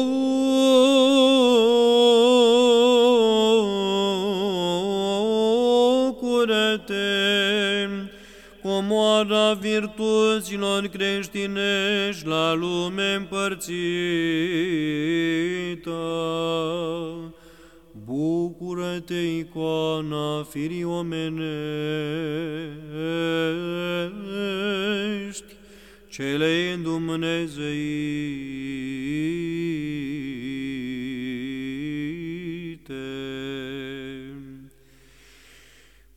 comoara virtuților creștinești la lume împărțită. Bucură-te, icoana firii omenești, cele îndumnezeite.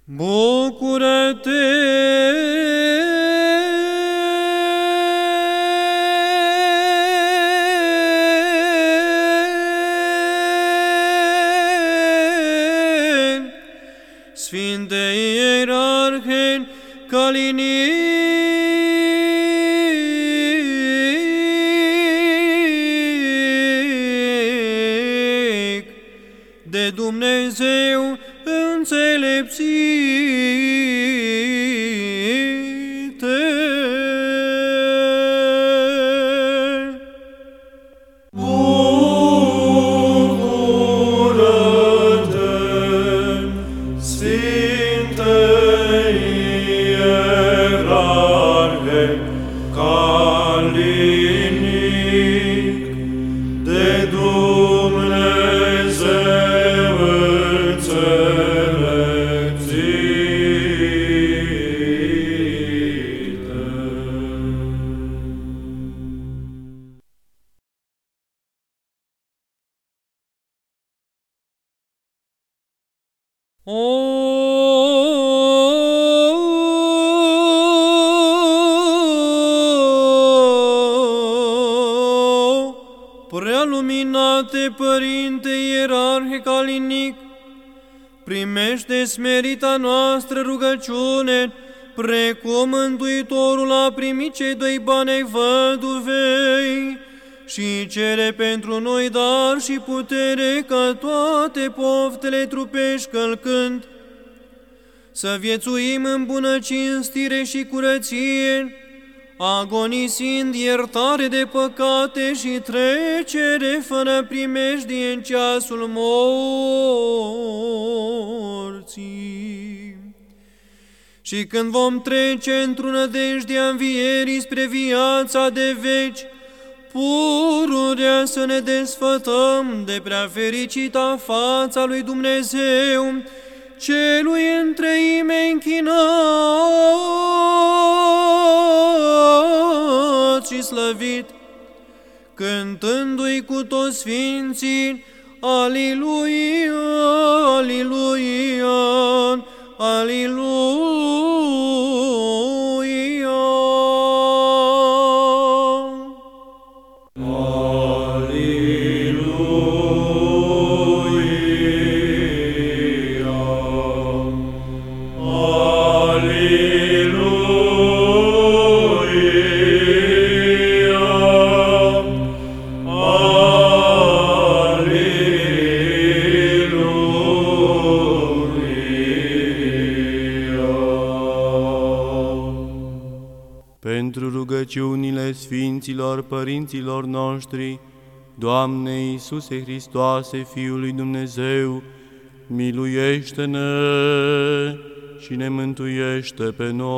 Bucură-te, prea luminate Părinte Ierarhe Calinic, primește smerita noastră rugăciune, precum Mântuitorul a primit cei doi bani ai văduvei, și cere pentru noi dar și putere ca toate poftele trupești călcând, să viețuim în bună cinstire și curăție, agonisind iertare de păcate și trecere fără primejdie în ceasul morții. Și când vom trece într-o nădejde a învierii spre viața de veci, pururea să ne desfătăm de prea fericita fața lui Dumnezeu, celui între ime închinat și slăvit, cântându-i cu toți sfinții, Aliluia, Aliluia, rugăciunile Sfinților Părinților noștri, Doamne Iisuse Hristoase, Fiul lui Dumnezeu, miluiește-ne și ne mântuiește pe noi.